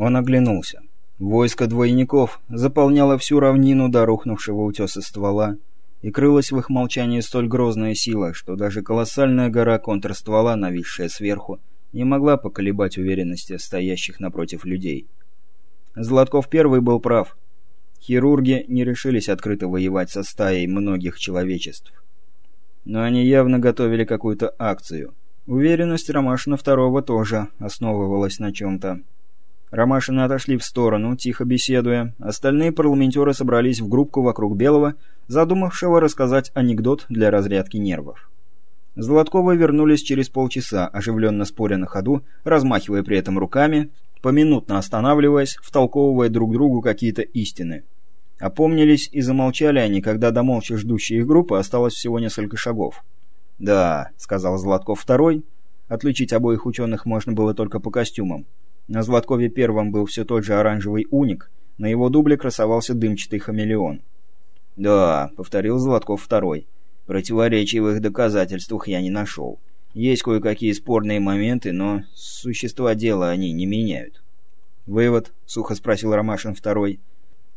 Он оглянулся. Войско двойников заполняло всю равнину до рухнувшего утеса ствола, и крылась в их молчании столь грозная сила, что даже колоссальная гора контрствола, нависшая сверху, не могла поколебать уверенности стоящих напротив людей. Златков первый был прав. Хирурги не решились открыто воевать со стаей многих человечеств. Но они явно готовили какую-то акцию. Уверенность Ромашина второго тоже основывалась на чем-то. Ромашины отошли в сторону, тихо беседуя. Остальные парламентеры собрались в группку вокруг Белого, задумавшего рассказать анекдот для разрядки нервов. Золотковы вернулись через полчаса, оживленно споря на ходу, размахивая при этом руками, поминутно останавливаясь, втолковывая друг другу какие-то истины. Опомнились и замолчали они, когда до молча ждущей их группы осталось всего несколько шагов. «Да», — сказал Златков второй, отличить обоих ученых можно было только по костюмам. На Златкове первом был все тот же оранжевый уник, на его дубле красовался дымчатый хамелеон. «Да», — повторил Златков второй, — «противоречий в их доказательствах я не нашел. Есть кое-какие спорные моменты, но существа дела они не меняют». «Вывод?» — сухо спросил Ромашин второй.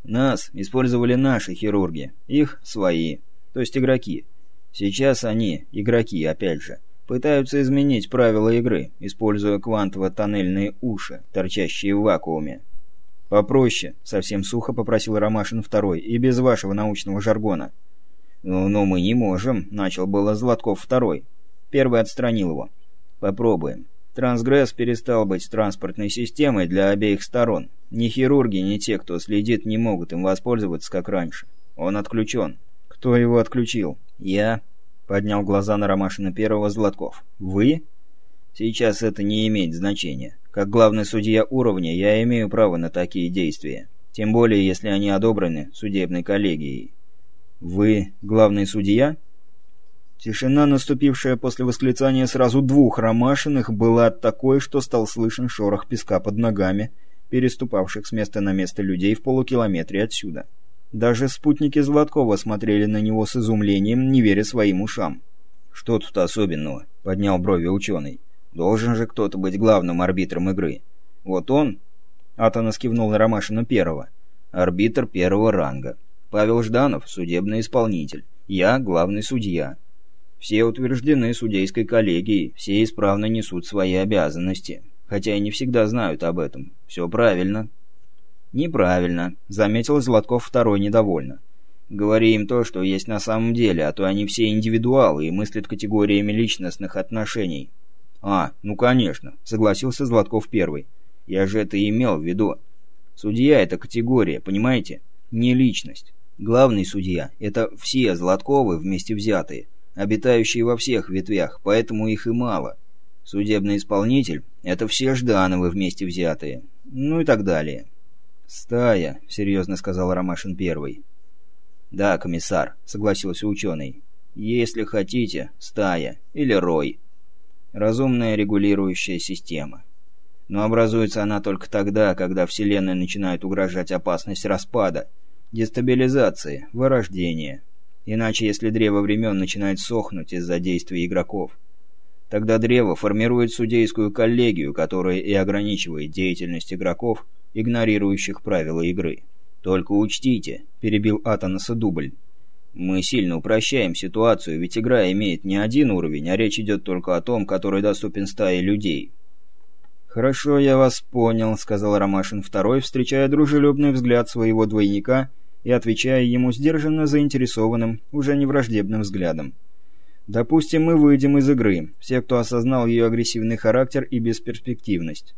«Нас использовали наши хирурги, их — свои, то есть игроки. Сейчас они, игроки, опять же, пытаются изменить правила игры, используя квантово-тоннельные уши, торчащие в вакууме. «Попроще», — совсем сухо попросил Ромашин второй, — «и без вашего научного жаргона». «Ну, но мы не можем», — начал было Златков второй. Первый отстранил его. «Попробуем. Трансгресс перестал быть транспортной системой для обеих сторон. Ни хирурги, ни те, кто следит, не могут им воспользоваться, как раньше. Он отключен». «Кто его отключил?» «Я», — поднял глаза на Ромашина первого Златков. «Вы?» «Сейчас это не имеет значения. Как главный судья уровня я имею право на такие действия. Тем более, если они одобрены судебной коллегией». «Вы главный судья?» Тишина, наступившая после восклицания сразу двух Ромашиных, была такой, что стал слышен шорох песка под ногами, переступавших с места на место людей в полукилометре отсюда. Даже спутники Златкова смотрели на него с изумлением, не веря своим ушам. «Что тут особенного?» — поднял брови ученый. «Должен же кто-то быть главным арбитром игры. Вот он...» — Атанас кивнул на Ромашина первого. «Арбитр первого ранга. Павел Жданов — судебный исполнитель. Я — главный судья. Все утверждены судейской коллегией, все исправно несут свои обязанности. Хотя и не всегда знают об этом. Все правильно». «Неправильно», — заметил Златков второй недовольно. «Говори им то, что есть на самом деле, а то они все индивидуалы и мыслят категориями личностных отношений». «А, ну конечно», — согласился Златков первый. «Я же это имел в виду. Судья — это категория, понимаете? Не личность. Главный судья — это все Златковы вместе взятые, обитающие во всех ветвях, поэтому их и мало. Судебный исполнитель — это все Ждановы вместе взятые. Ну и так далее». «Стая», — серьезно сказал Ромашин первый. «Да, комиссар», — согласился ученый. «Если хотите, стая или рой. Разумная регулирующая система. Но образуется она только тогда, когда Вселенной начинает угрожать опасность распада, дестабилизации, вырождения. Иначе, если древо времен начинает сохнуть из-за действий игроков, тогда древо формирует судейскую коллегию, которая и ограничивает деятельность игроков – игнорирующих правила игры. «Только учтите», — перебил Атанаса Дубль. «Мы сильно упрощаем ситуацию, ведь игра имеет не один уровень, а речь идет только о том, который доступен стае людей». «Хорошо, я вас понял», — сказал Ромашин второй, встречая дружелюбный взгляд своего двойника и отвечая ему сдержанно заинтересованным, уже не враждебным взглядом. «Допустим, мы выйдем из игры, все, кто осознал ее агрессивный характер и бесперспективность.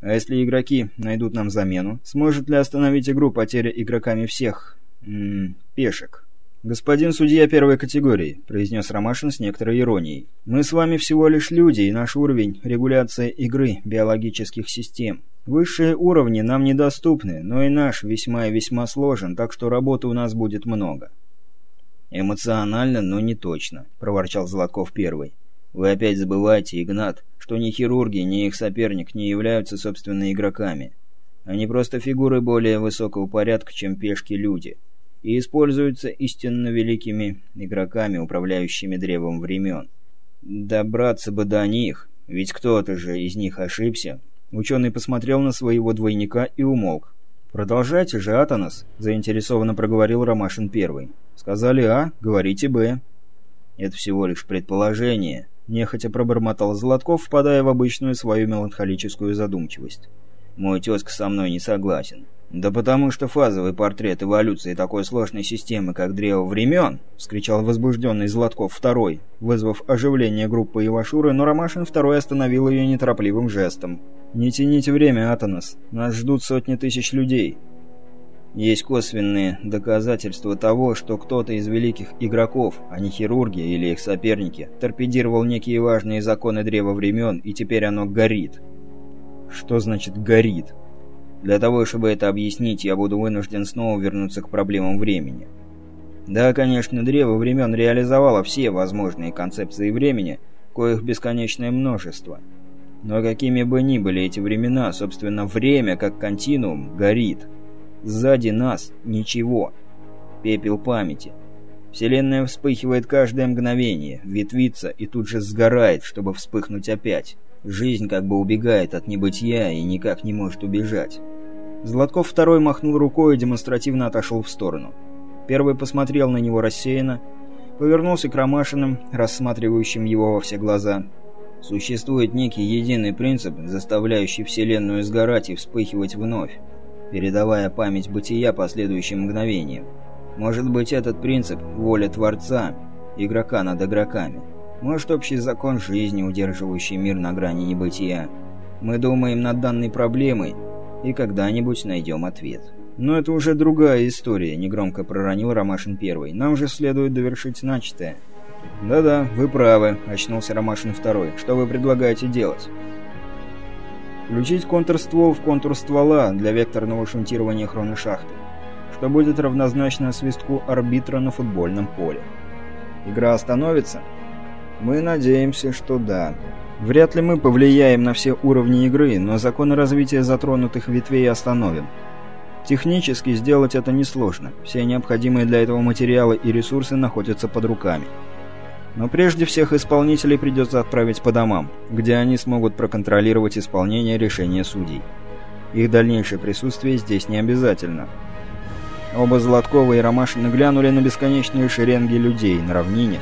А если игроки найдут нам замену, сможет ли остановить игру потеря игроками всех... М пешек? «Господин судья первой категории», — произнес Ромашин с некоторой иронией, — «мы с вами всего лишь люди, и наш уровень — регуляция игры биологических систем. Высшие уровни нам недоступны, но и наш весьма и весьма сложен, так что работы у нас будет много». «Эмоционально, но не точно», — проворчал Златков первый. «Вы опять забываете, Игнат, что ни хирурги, ни их соперник не являются, собственно, игроками. Они просто фигуры более высокого порядка, чем пешки-люди, и используются истинно великими игроками, управляющими древом времен. Добраться бы до них, ведь кто-то же из них ошибся, Ученый посмотрел на своего двойника и умолк. «Продолжайте же, Атанас», — заинтересованно проговорил Ромашин первый. «Сказали А, говорите Б». «Это всего лишь предположение», — нехотя пробормотал Златков, впадая в обычную свою меланхолическую задумчивость. «Мой тезка со мной не согласен». «Да потому что фазовый портрет эволюции такой сложной системы, как древо времен!» — вскричал возбужденный Златков второй, вызвав оживление группы Ивашуры, но Ромашин второй остановил ее неторопливым жестом. «Не тяните время, Атанас. Нас ждут сотни тысяч людей. Есть косвенные доказательства того, что кто-то из великих игроков, а не хирурги или их соперники, торпедировал некие важные законы древа времен, и теперь оно горит». «Что значит «горит»?» Для того, чтобы это объяснить, я буду вынужден снова вернуться к проблемам времени. Да, конечно, древо времен реализовало все возможные концепции времени, коих бесконечное множество. Но какими бы ни были эти времена, собственно, время, как континуум, горит. Сзади нас ничего. Пепел памяти. Вселенная вспыхивает каждое мгновение, ветвится и тут же сгорает, чтобы вспыхнуть опять. Жизнь как бы убегает от небытия и никак не может убежать. Златков второй махнул рукой и демонстративно отошел в сторону. Первый посмотрел на него рассеянно, повернулся к Ромашиным, рассматривающим его во все глаза. Существует некий единый принцип, заставляющий Вселенную сгорать и вспыхивать вновь, передавая память бытия последующим мгновениям. Может быть, этот принцип – воля Творца, игрока над игроками. Может, общий закон жизни, удерживающий мир на грани небытия. Мы думаем над данной проблемой и когда-нибудь найдем ответ. Но это уже другая история, негромко проронил Ромашин первый. Нам же следует довершить начатое. Да-да, вы правы, очнулся Ромашин второй. Что вы предлагаете делать? Включить контрствол в контур ствола для векторного шунтирования хроношахты, что будет равнозначно свистку арбитра на футбольном поле. Игра остановится? Мы надеемся, что да. Вряд ли мы повлияем на все уровни игры, но законы развития затронутых ветвей остановим. Технически сделать это несложно. Все необходимые для этого материалы и ресурсы находятся под руками. Но прежде всех исполнителей придется отправить по домам, где они смогут проконтролировать исполнение решения судей. Их дальнейшее присутствие здесь не обязательно. Оба Златкова и Ромашина глянули на бесконечные шеренги людей на равнине,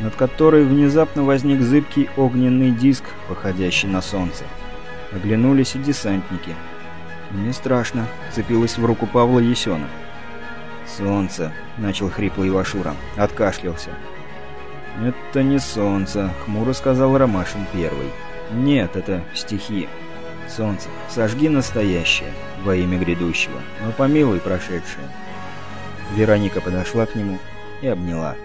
над которой внезапно возник зыбкий огненный диск, походящий на солнце. Оглянулись и десантники. «Мне страшно», — цепилась в руку Павла Есена. «Солнце», — начал хриплый Ивашура, откашлялся. «Это не солнце», — хмуро сказал Ромашин первый. «Нет, это стихи. Солнце, сожги настоящее во имя грядущего, но помилуй прошедшее». Вероника подошла к нему и обняла.